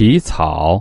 皮草。